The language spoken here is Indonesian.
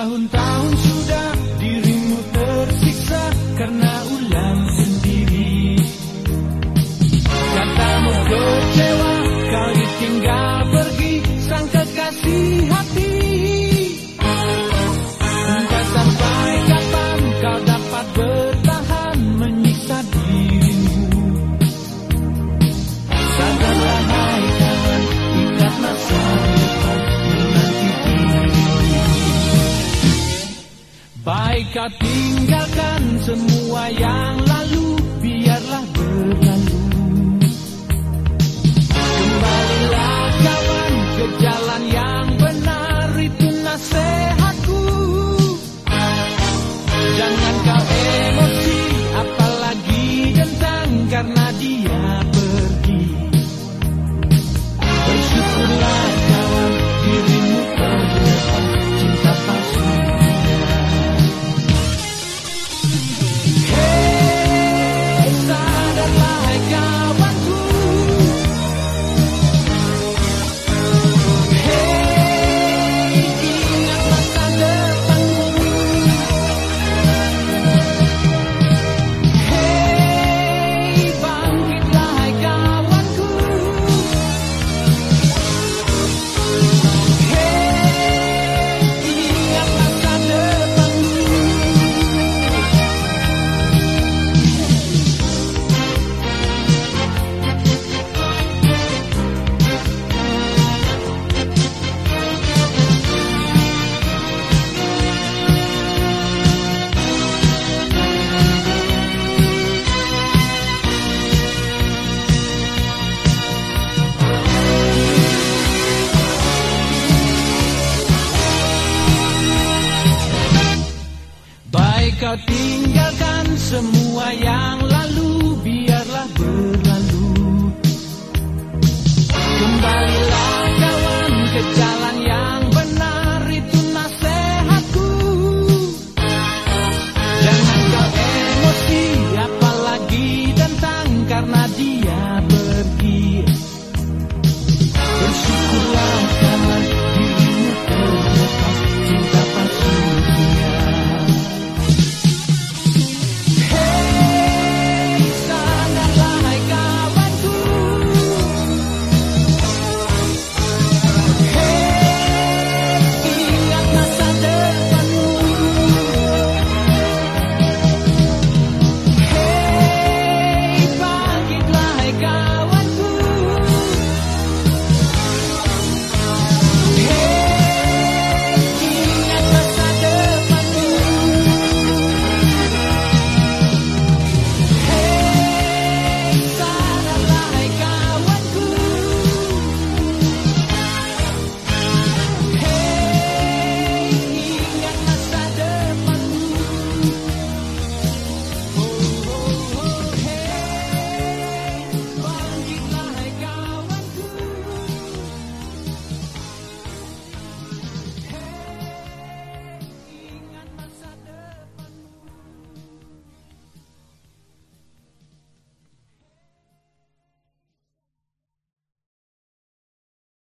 Bertahun-tahun sudah dirimu tersiksa karena ulang sendiri. Katamu kecewa kau ditinggal pergi sang kekasih Andai tinggalkan semua yang lalu. Biarlah berlalu. Andai kau tinggalkan semua yang lalu Biarlah berlalu. Kembalilah kawan ke